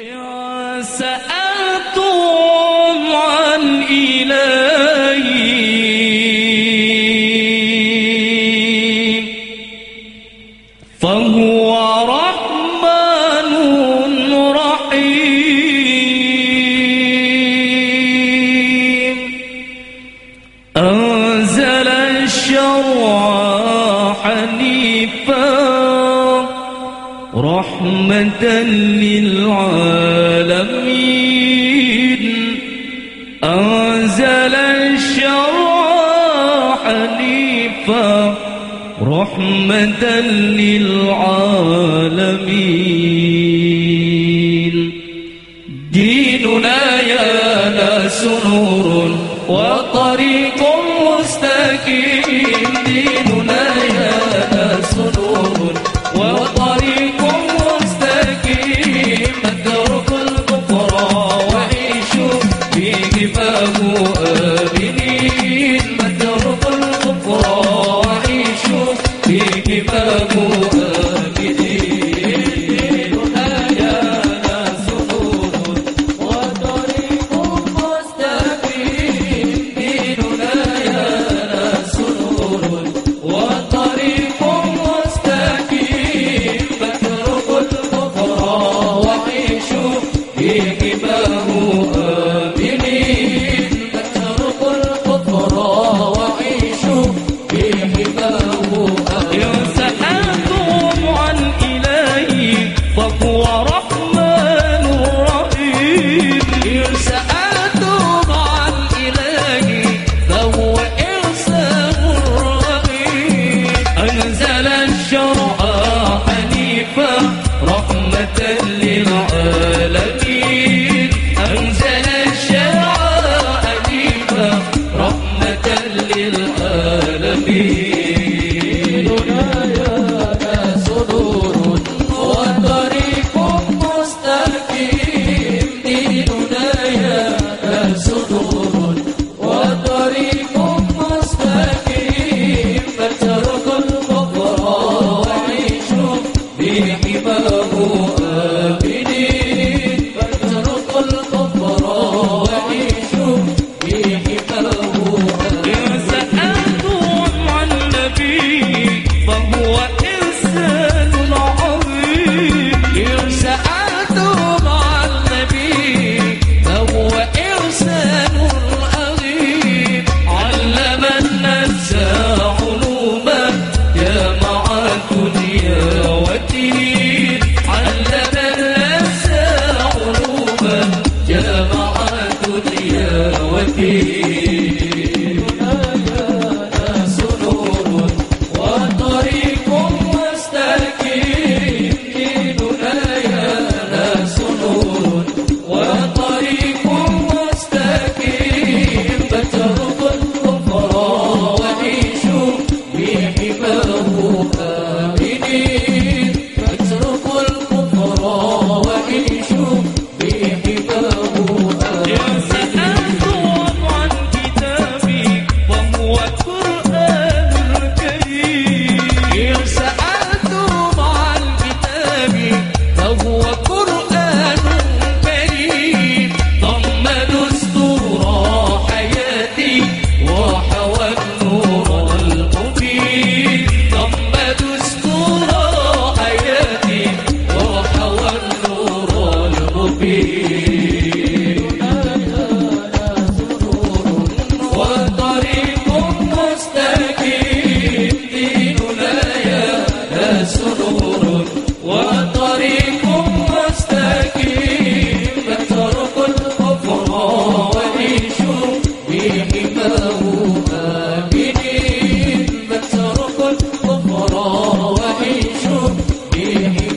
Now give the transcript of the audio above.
إن سألتم عن إلهي فهو رحمن رحيم. أنزل الشرع رحمة للعالمين. أنزل الشرع حنيفا رحمة للعالمين. ديننا يا ناس نور وطريق أهل تجاوته